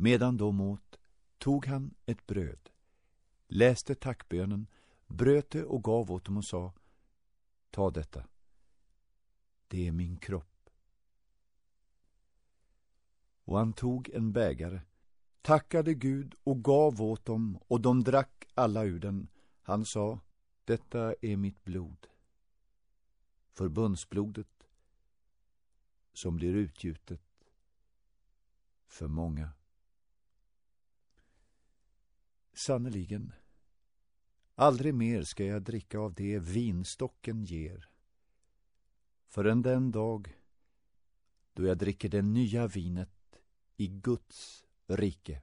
Medan de åt tog han ett bröd, läste tackbönen, bröt det och gav åt dem och sa Ta detta. Det är min kropp. Och han tog en bägare, tackade Gud och gav åt dem och de drack alla ur den. Han sa Detta är mitt blod, förbundsblodet som blir utgjutet för många. Sannerligen, aldrig mer ska jag dricka av det vinstocken ger förrän den dag då jag dricker det nya vinet i Guds rike.